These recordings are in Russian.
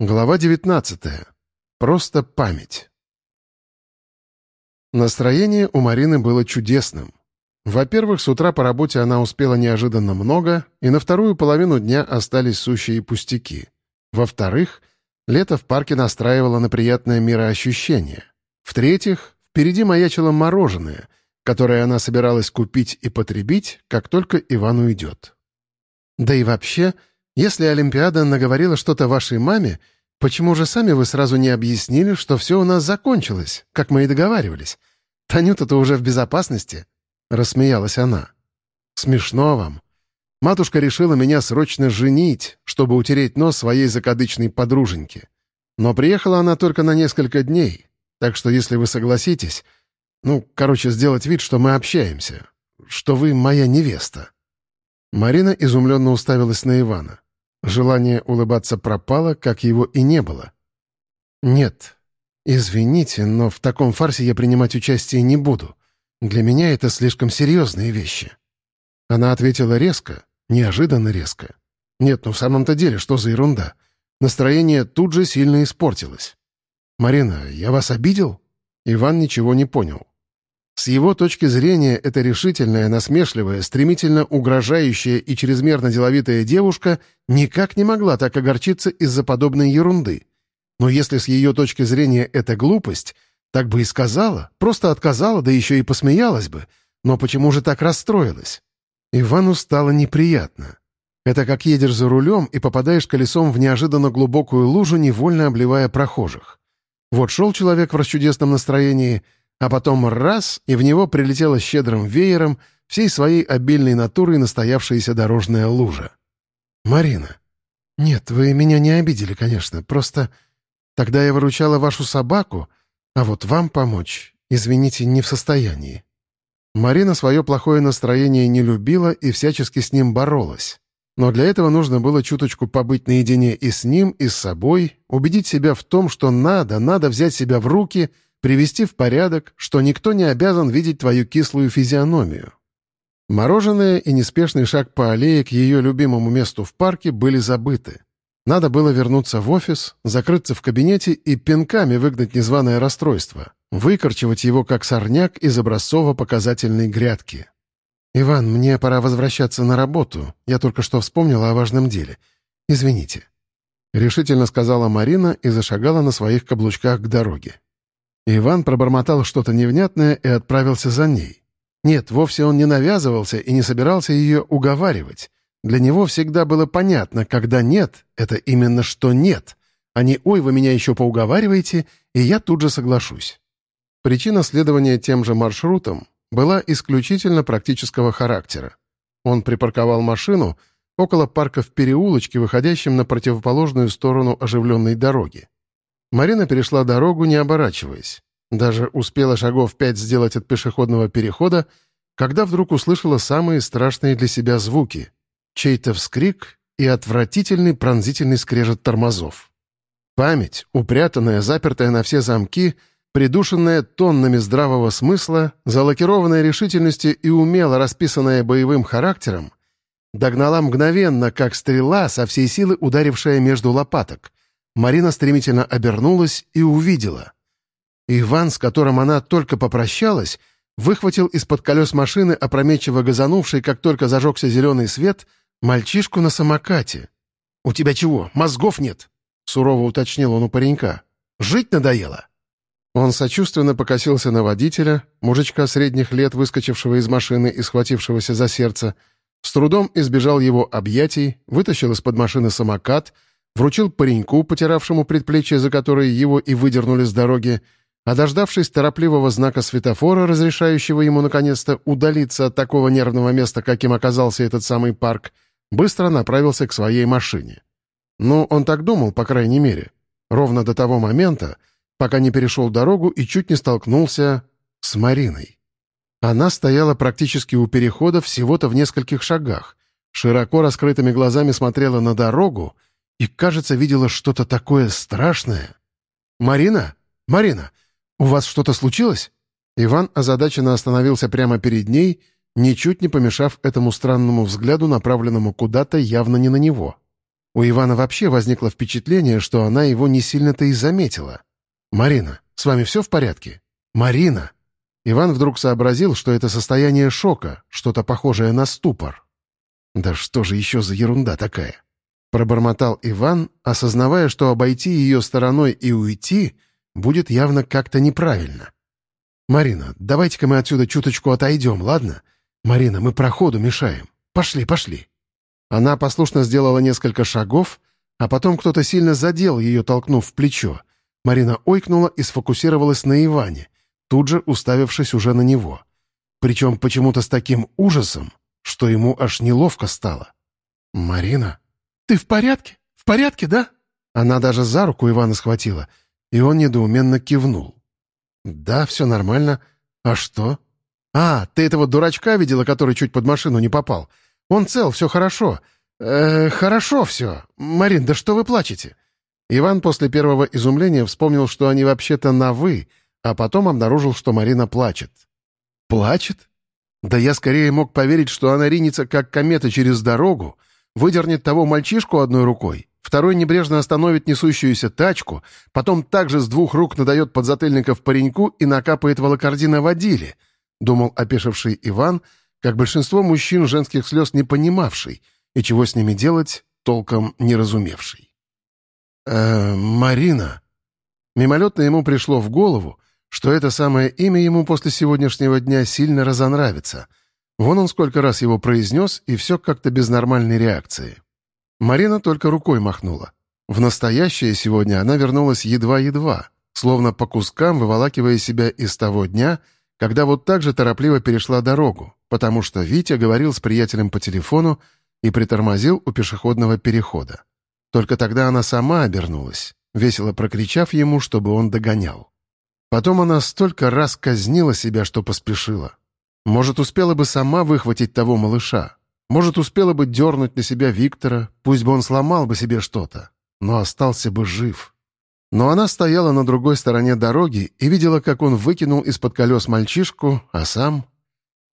Глава 19. Просто память. Настроение у Марины было чудесным. Во-первых, с утра по работе она успела неожиданно много, и на вторую половину дня остались сущие пустяки. Во-вторых, лето в парке настраивало на приятное мироощущение. В-третьих, впереди маячило мороженое, которое она собиралась купить и потребить, как только Иван уйдет. Да и вообще, если Олимпиада наговорила что-то вашей маме, почему же сами вы сразу не объяснили, что все у нас закончилось, как мы и договаривались? Танюта-то уже в безопасности?» — рассмеялась она. «Смешно вам. Матушка решила меня срочно женить, чтобы утереть нос своей закадычной подруженьке. Но приехала она только на несколько дней, так что если вы согласитесь... Ну, короче, сделать вид, что мы общаемся, что вы моя невеста». Марина изумленно уставилась на Ивана. Желание улыбаться пропало, как его и не было. «Нет, извините, но в таком фарсе я принимать участие не буду. Для меня это слишком серьезные вещи». Она ответила резко, неожиданно резко. «Нет, ну в самом-то деле, что за ерунда? Настроение тут же сильно испортилось». «Марина, я вас обидел?» Иван ничего не понял. С его точки зрения, эта решительная, насмешливая, стремительно угрожающая и чрезмерно деловитая девушка никак не могла так огорчиться из-за подобной ерунды. Но если с ее точки зрения это глупость, так бы и сказала, просто отказала, да еще и посмеялась бы. Но почему же так расстроилась? Ивану стало неприятно. Это как едешь за рулем и попадаешь колесом в неожиданно глубокую лужу, невольно обливая прохожих. Вот шел человек в расчудесном настроении — а потом раз, и в него прилетела щедрым веером всей своей обильной натурой настоявшаяся дорожная лужа. «Марина, нет, вы меня не обидели, конечно, просто тогда я выручала вашу собаку, а вот вам помочь, извините, не в состоянии». Марина свое плохое настроение не любила и всячески с ним боролась. Но для этого нужно было чуточку побыть наедине и с ним, и с собой, убедить себя в том, что надо, надо взять себя в руки — привести в порядок, что никто не обязан видеть твою кислую физиономию. Мороженое и неспешный шаг по аллее к ее любимому месту в парке были забыты. Надо было вернуться в офис, закрыться в кабинете и пинками выгнать незваное расстройство, выкорчевать его как сорняк из образцово-показательной грядки. «Иван, мне пора возвращаться на работу. Я только что вспомнила о важном деле. Извините». Решительно сказала Марина и зашагала на своих каблучках к дороге. Иван пробормотал что-то невнятное и отправился за ней. Нет, вовсе он не навязывался и не собирался ее уговаривать. Для него всегда было понятно, когда нет — это именно что нет, а не «Ой, вы меня еще поуговариваете», и я тут же соглашусь. Причина следования тем же маршрутом была исключительно практического характера. Он припарковал машину около парка в переулочке, выходящем на противоположную сторону оживленной дороги. Марина перешла дорогу, не оборачиваясь. Даже успела шагов пять сделать от пешеходного перехода, когда вдруг услышала самые страшные для себя звуки — чей-то вскрик и отвратительный пронзительный скрежет тормозов. Память, упрятанная, запертая на все замки, придушенная тоннами здравого смысла, залакированная решительностью и умело расписанная боевым характером, догнала мгновенно, как стрела, со всей силы ударившая между лопаток — Марина стремительно обернулась и увидела. Иван, с которым она только попрощалась, выхватил из-под колес машины, опрометчиво газанувший, как только зажегся зеленый свет, мальчишку на самокате. «У тебя чего, мозгов нет?» — сурово уточнил он у паренька. «Жить надоело?» Он сочувственно покосился на водителя, мужичка средних лет, выскочившего из машины и схватившегося за сердце, с трудом избежал его объятий, вытащил из-под машины самокат — вручил пареньку, потиравшему предплечье, за которое его и выдернули с дороги, а дождавшись торопливого знака светофора, разрешающего ему наконец-то удалиться от такого нервного места, каким оказался этот самый парк, быстро направился к своей машине. Ну, он так думал, по крайней мере. Ровно до того момента, пока не перешел дорогу и чуть не столкнулся с Мариной. Она стояла практически у перехода всего-то в нескольких шагах, широко раскрытыми глазами смотрела на дорогу и, кажется, видела что-то такое страшное. «Марина? Марина, у вас что-то случилось?» Иван озадаченно остановился прямо перед ней, ничуть не помешав этому странному взгляду, направленному куда-то явно не на него. У Ивана вообще возникло впечатление, что она его не сильно-то и заметила. «Марина, с вами все в порядке?» «Марина!» Иван вдруг сообразил, что это состояние шока, что-то похожее на ступор. «Да что же еще за ерунда такая?» Пробормотал Иван, осознавая, что обойти ее стороной и уйти будет явно как-то неправильно. «Марина, давайте-ка мы отсюда чуточку отойдем, ладно? Марина, мы проходу мешаем. Пошли, пошли». Она послушно сделала несколько шагов, а потом кто-то сильно задел ее, толкнув в плечо. Марина ойкнула и сфокусировалась на Иване, тут же уставившись уже на него. Причем почему-то с таким ужасом, что ему аж неловко стало. «Марина, ты в порядке? В порядке, да?» Она даже за руку Ивана схватила, и он недоуменно кивнул. «Да, все нормально. А что?» «А, ты этого дурачка видела, который чуть под машину не попал? Он цел, все хорошо. Э, хорошо все. Марин, да что вы плачете?» Иван после первого изумления вспомнил, что они вообще-то на «вы», а потом обнаружил, что Марина плачет. «Плачет? Да я скорее мог поверить, что она ринется, как комета через дорогу, выдернет того мальчишку одной рукой, второй небрежно остановит несущуюся тачку, потом также с двух рук надает подзатыльников пареньку и накапает волокордина водиле», — думал опешивший Иван, как большинство мужчин женских слез не понимавший, и чего с ними делать, толком не разумевший. «Э, Марина». Мимолетно ему пришло в голову, что это самое имя ему после сегодняшнего дня сильно разонравится. Вон он сколько раз его произнес, и все как-то без нормальной реакции. Марина только рукой махнула. В настоящее сегодня она вернулась едва-едва, словно по кускам выволакивая себя из того дня, когда вот так же торопливо перешла дорогу, потому что Витя говорил с приятелем по телефону и притормозил у пешеходного перехода. Только тогда она сама обернулась, весело прокричав ему, чтобы он догонял. Потом она столько раз казнила себя, что поспешила. Может, успела бы сама выхватить того малыша. Может, успела бы дернуть на себя Виктора, пусть бы он сломал бы себе что-то, но остался бы жив. Но она стояла на другой стороне дороги и видела, как он выкинул из-под колес мальчишку, а сам...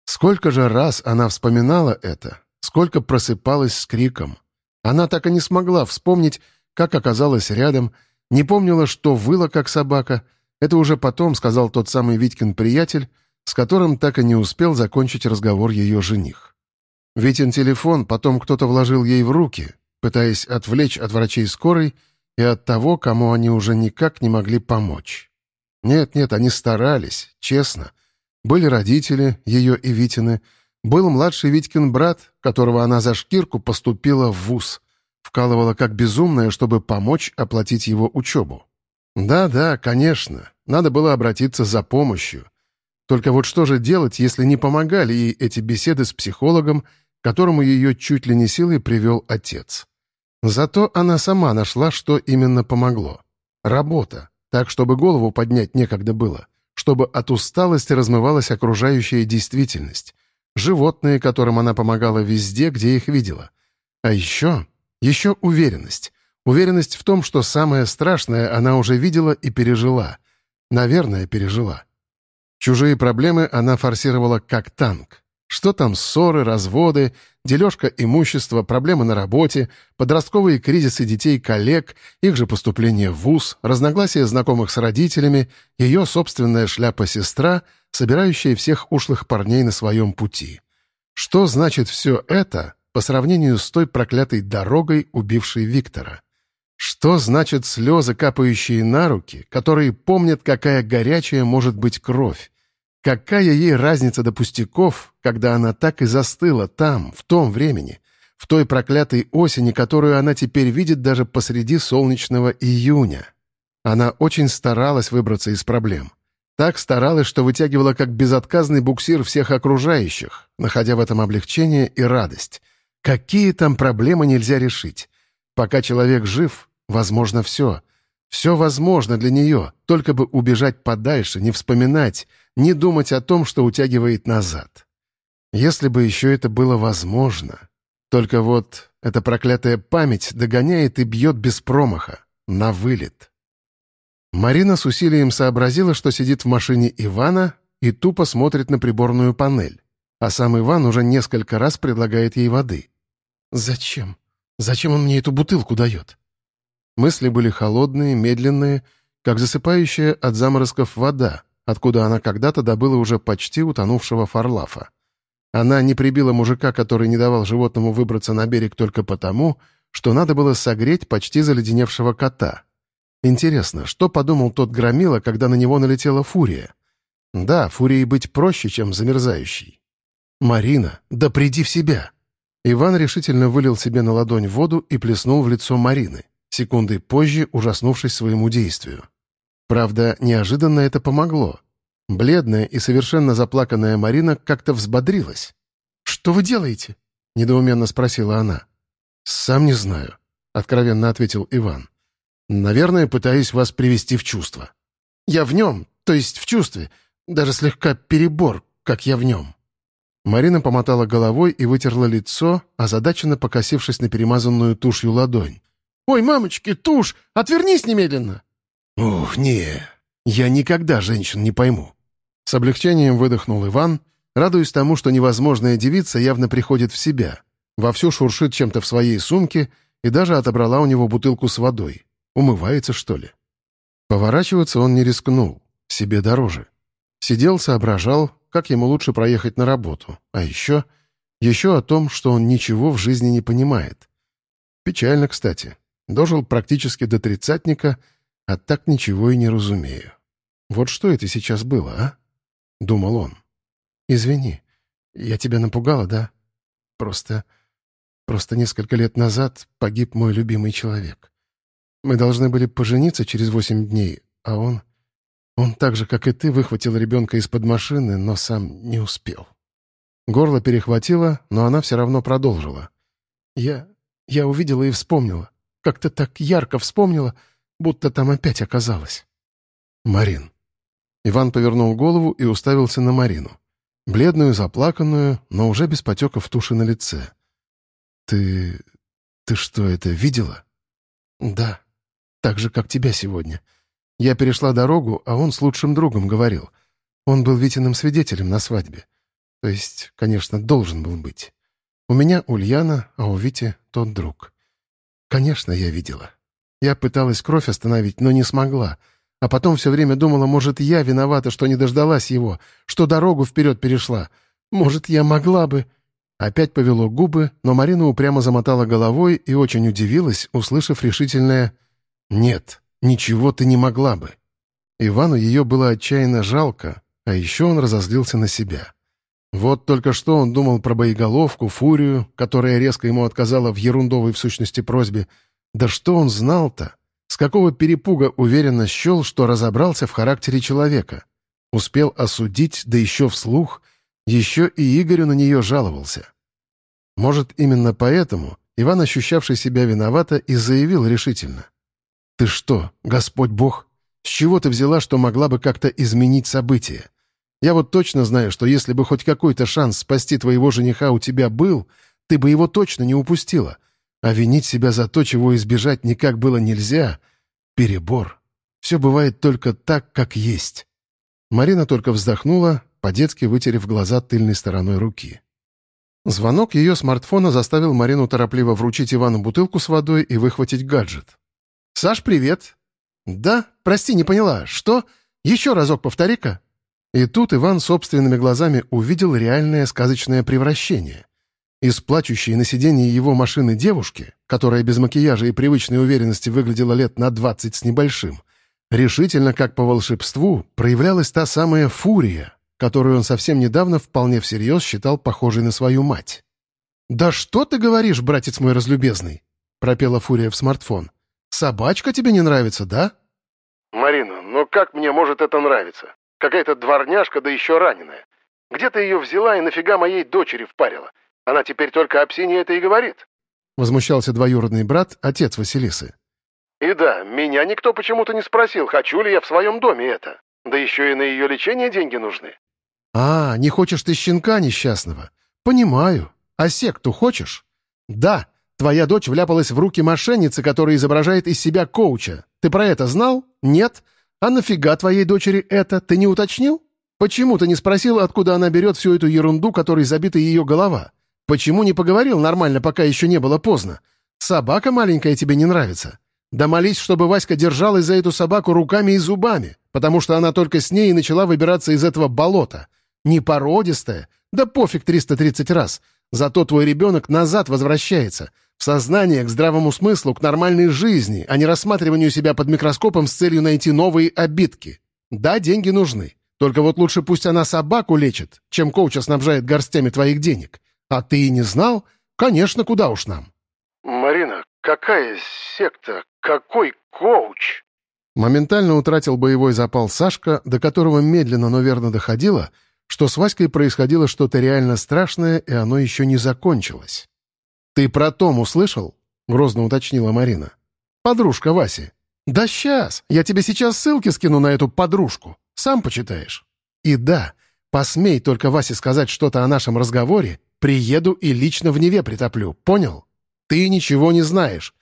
Сколько же раз она вспоминала это, сколько просыпалась с криком. Она так и не смогла вспомнить, как оказалась рядом, не помнила, что выла, как собака — это уже потом сказал тот самый Витькин приятель, с которым так и не успел закончить разговор ее жених. Витин телефон потом кто-то вложил ей в руки, пытаясь отвлечь от врачей скорой и от того, кому они уже никак не могли помочь. Нет-нет, они старались, честно. Были родители, ее и Витины, был младший Витькин брат, которого она за шкирку поступила в вуз, вкалывала как безумная, чтобы помочь оплатить его учебу. Да-да, конечно, надо было обратиться за помощью. Только вот что же делать, если не помогали ей эти беседы с психологом, которому ее чуть ли не силой привел отец? Зато она сама нашла, что именно помогло. Работа, так, чтобы голову поднять некогда было, чтобы от усталости размывалась окружающая действительность, животные, которым она помогала везде, где их видела. А еще, еще уверенность. Уверенность в том, что самое страшное она уже видела и пережила. Наверное, пережила. Чужие проблемы она форсировала как танк. Что там ссоры, разводы, дележка имущества, проблемы на работе, подростковые кризисы детей-коллег, их же поступление в ВУЗ, разногласия знакомых с родителями, ее собственная шляпа-сестра, собирающая всех ушлых парней на своем пути. Что значит все это по сравнению с той проклятой дорогой, убившей Виктора? Что значит слезы, капающие на руки, которые помнят, какая горячая может быть кровь? Какая ей разница до пустяков, когда она так и застыла там, в том времени, в той проклятой осени, которую она теперь видит даже посреди солнечного июня? Она очень старалась выбраться из проблем. Так старалась, что вытягивала как безотказный буксир всех окружающих, находя в этом облегчение и радость. Какие там проблемы нельзя решить? Пока человек жив, Возможно, все. Все возможно для нее, только бы убежать подальше, не вспоминать, не думать о том, что утягивает назад. Если бы еще это было возможно. Только вот эта проклятая память догоняет и бьет без промаха, на вылет. Марина с усилием сообразила, что сидит в машине Ивана и тупо смотрит на приборную панель, а сам Иван уже несколько раз предлагает ей воды. «Зачем? Зачем он мне эту бутылку дает?» Мысли были холодные, медленные, как засыпающая от заморозков вода, откуда она когда-то добыла уже почти утонувшего фарлафа. Она не прибила мужика, который не давал животному выбраться на берег только потому, что надо было согреть почти заледеневшего кота. Интересно, что подумал тот громила, когда на него налетела фурия? Да, фурией быть проще, чем замерзающий. «Марина, да приди в себя!» Иван решительно вылил себе на ладонь воду и плеснул в лицо Марины, секунды позже ужаснувшись своему действию. Правда, неожиданно это помогло. Бледная и совершенно заплаканная Марина как-то взбодрилась. «Что вы делаете?» — недоуменно спросила она. «Сам не знаю», — откровенно ответил Иван. «Наверное, пытаюсь вас привести в чувство». «Я в нем, то есть в чувстве. Даже слегка перебор, как я в нем». Марина помотала головой и вытерла лицо, озадаченно покосившись на перемазанную тушью ладонь. «Ой, мамочки, тушь! Отвернись немедленно!» «Ух, не, я никогда женщин не пойму». С облегчением выдохнул Иван, радуясь тому, что невозможная девица явно приходит в себя, вовсю шуршит чем-то в своей сумке и даже отобрала у него бутылку с водой. Умывается, что ли? Поворачиваться он не рискнул, себе дороже. Сидел, соображал, как ему лучше проехать на работу, а еще... Еще о том, что он ничего в жизни не понимает. Печально, кстати. Дожил практически до тридцатника, а так ничего и не разумею. Вот что это сейчас было, а? Думал он. Извини, я тебя напугала, да? Просто... Просто несколько лет назад погиб мой любимый человек. Мы должны были пожениться через восемь дней, а он... Он так же, как и ты, выхватил ребенка из-под машины, но сам не успел. Горло перехватило, но она все равно продолжила. Я... я увидела и вспомнила. Как-то так ярко вспомнила, будто там опять оказалась. Марин. Иван повернул голову и уставился на Марину. Бледную, заплаканную, но уже без потеков туши на лице. «Ты... ты что, это видела?» «Да. Так же, как тебя сегодня. Я перешла дорогу, а он с лучшим другом говорил. Он был Витиным свидетелем на свадьбе. То есть, конечно, должен был быть. У меня Ульяна, а у Вити тот друг. Конечно, я видела. Я пыталась кровь остановить, но не смогла. А потом все время думала, может, я виновата, что не дождалась его, что дорогу вперед перешла. Может, я могла бы... Опять повело губы, но Марина упрямо замотала головой и очень удивилась, услышав решительное «Нет, Ничего ты не могла бы. Ивану ее было отчаянно жалко, а еще он разозлился на себя. Вот только что он думал про боеголовку, фурию, которая резко ему отказала в ерундовой в сущности просьбе. Да что он знал-то? С какого перепуга уверенно счел, что разобрался в характере человека? Успел осудить, да еще вслух, еще и Игорю на нее жаловался. Может, именно поэтому Иван, ощущавший себя виновато, и заявил решительно. «Ты что, Господь Бог? С чего ты взяла, что могла бы как-то изменить события? Я вот точно знаю, что если бы хоть какой-то шанс спасти твоего жениха у тебя был, ты бы его точно не упустила. А винить себя за то, чего избежать никак было нельзя — перебор. Все бывает только так, как есть». Марина только вздохнула, по-детски вытерев глаза тыльной стороной руки. Звонок ее смартфона заставил Марину торопливо вручить Ивану бутылку с водой и выхватить гаджет. «Саш, привет!» «Да? Прости, не поняла. Что? Еще разок повтори-ка». И тут Иван собственными глазами увидел реальное сказочное превращение. Из плачущей на сиденье его машины девушки, которая без макияжа и привычной уверенности выглядела лет на двадцать с небольшим, решительно, как по волшебству, проявлялась та самая фурия, которую он совсем недавно вполне всерьез считал похожей на свою мать. «Да что ты говоришь, братец мой разлюбезный?» — пропела фурия в смартфон. Собачка тебе не нравится, да?» «Марина, но как мне может это нравиться? Какая-то дворняжка, да еще раненая. Где ты ее взяла и нафига моей дочери впарила? Она теперь только о псине это и говорит». Возмущался двоюродный брат, отец Василисы. «И да, меня никто почему-то не спросил, хочу ли я в своем доме это. Да еще и на ее лечение деньги нужны». «А, не хочешь ты щенка несчастного? Понимаю. А секту хочешь?» «Да, Твоя дочь вляпалась в руки мошенницы, которая изображает из себя коуча. Ты про это знал? Нет? А нафига твоей дочери это? Ты не уточнил? Почему ты не спросил, откуда она берет всю эту ерунду, которой забита ее голова? Почему не поговорил нормально, пока еще не было поздно? Собака маленькая тебе не нравится? Да молись, чтобы Васька держалась за эту собаку руками и зубами, потому что она только с ней и начала выбираться из этого болота. Не породистая, да пофиг 330 раз. Зато твой ребенок назад возвращается. В сознание, к здравому смыслу, к нормальной жизни, а не рассматриванию себя под микроскопом с целью найти новые обидки. Да, деньги нужны. Только вот лучше пусть она собаку лечит, чем коуча снабжает горстями твоих денег. А ты и не знал? Конечно, куда уж нам. Марина, какая секта? Какой коуч? Моментально утратил боевой запал Сашка, до которого медленно, но верно доходило, что с Васькой происходило что-то реально страшное, и оно еще не закончилось. «Ты про Том услышал?» — грозно уточнила Марина. «Подружка Васи». «Да сейчас! Я тебе сейчас ссылки скину на эту подружку. Сам почитаешь». «И да, посмей только Васе сказать что-то о нашем разговоре, приеду и лично в Неве притоплю, понял? Ты ничего не знаешь.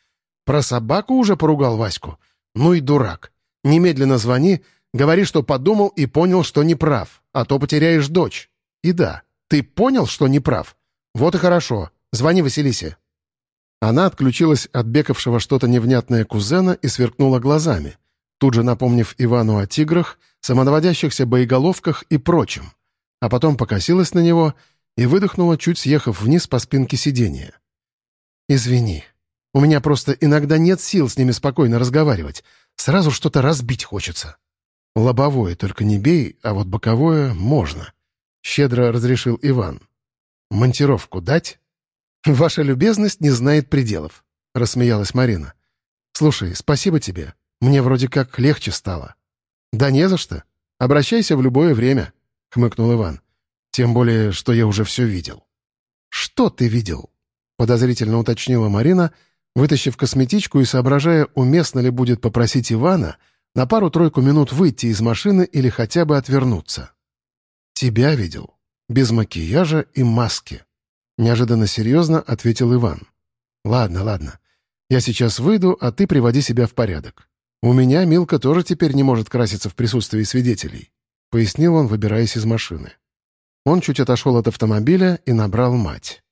Про собаку уже поругал Ваську? Ну и дурак. Немедленно звони, говори, что подумал и понял, что не прав, а то потеряешь дочь. И да, ты понял, что не прав? Вот и хорошо. Звони Василисе». Она отключилась от бекавшего что-то невнятное кузена и сверкнула глазами, тут же напомнив Ивану о тиграх, самонаводящихся боеголовках и прочем, а потом покосилась на него и выдохнула, чуть съехав вниз по спинке сиденья. «Извини. У меня просто иногда нет сил с ними спокойно разговаривать. Сразу что-то разбить хочется». «Лобовое только не бей, а вот боковое можно», — щедро разрешил Иван. «Монтировку дать?» «Ваша любезность не знает пределов», — рассмеялась Марина. «Слушай, спасибо тебе. Мне вроде как легче стало». «Да не за что. Обращайся в любое время», — хмыкнул Иван. «Тем более, что я уже все видел». «Что ты видел?» — подозрительно уточнила Марина, вытащив косметичку и соображая, уместно ли будет попросить Ивана на пару-тройку минут выйти из машины или хотя бы отвернуться. «Тебя видел. Без макияжа и маски», Неожиданно серьезно ответил Иван. «Ладно, ладно. Я сейчас выйду, а ты приводи себя в порядок. У меня Милка тоже теперь не может краситься в присутствии свидетелей», — пояснил он, выбираясь из машины. Он чуть отошел от автомобиля и набрал мать.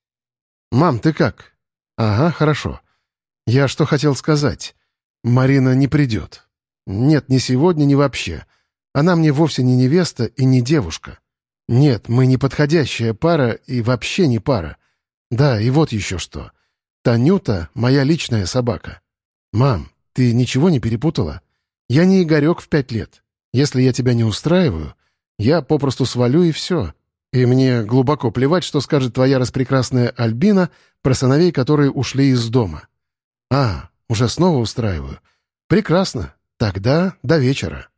«Мам, ты как?» «Ага, хорошо. Я что хотел сказать. Марина не придет. Нет, ни сегодня, ни вообще. Она мне вовсе не невеста и не девушка. «Нет, мы не подходящая пара и вообще не пара. Да, и вот еще что. Танюта — моя личная собака. Мам, ты ничего не перепутала? Я не Игорек в пять лет. Если я тебя не устраиваю, я попросту свалю и все. И мне глубоко плевать, что скажет твоя распрекрасная Альбина про сыновей, которые ушли из дома. А, уже снова устраиваю. Прекрасно. Тогда до вечера.